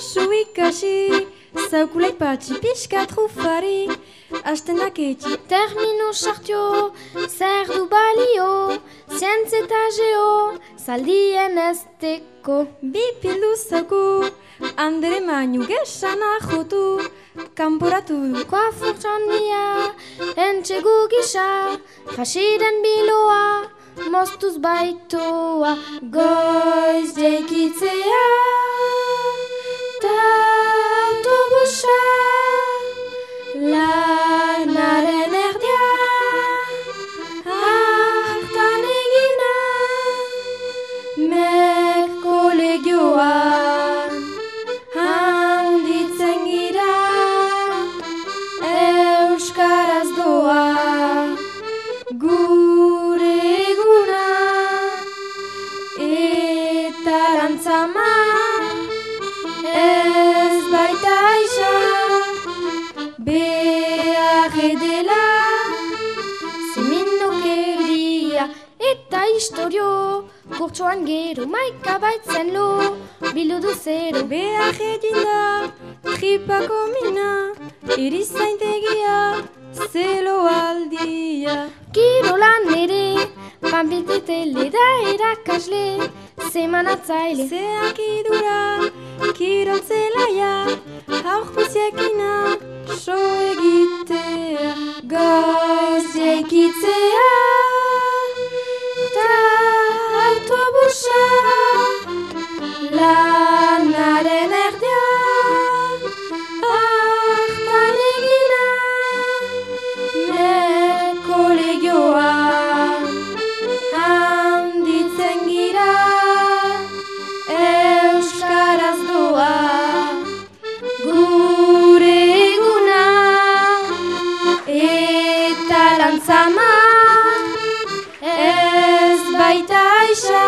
kasu ikasi Zaukulei patxi pixka trufari Astenak etxi Termino sartio, zer du balio Zientz eta geo, zaldien ez teko Bi pildu zauku Andere mainu gesan ahotu Kamporatu Koa furtxandia, entxegu gisa Jasiren biloa, moztuz baitoa. Goiz jeikitzea kolegioan Handitzen gira Euskaraz Gure eguna Eta lantzama Ez baita isa Behar edela historio Kurtsoan gero maika baitzen lo. Bilu du zero Behar edinda Tripako mina Irizaintegia Zelo aldia. Kirolan ere Panbiltetele da erakasle Zemanatzaile Zeak idura Kiroltzelaia Haur puziekina So egitea. Goiz ekitzea vai deixar.